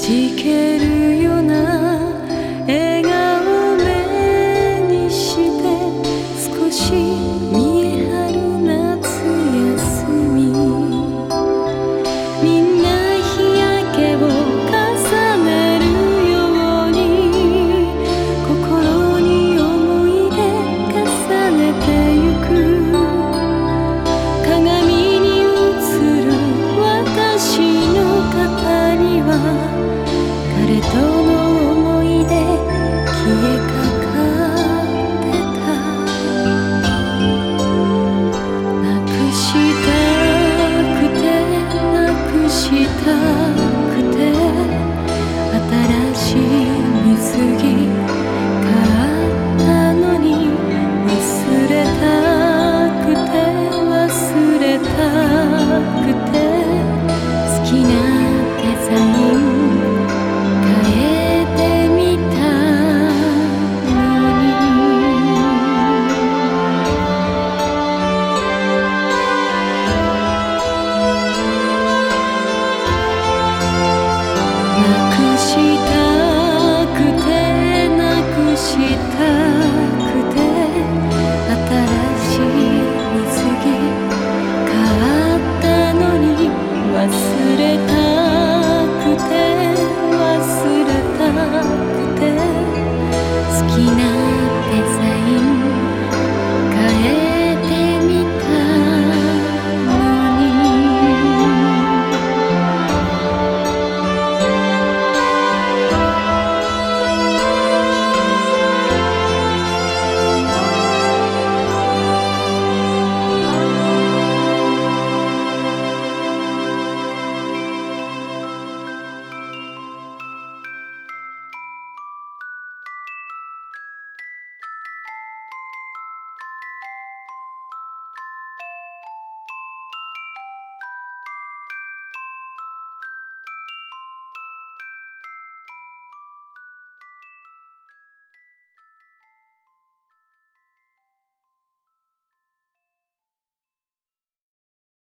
じける好きな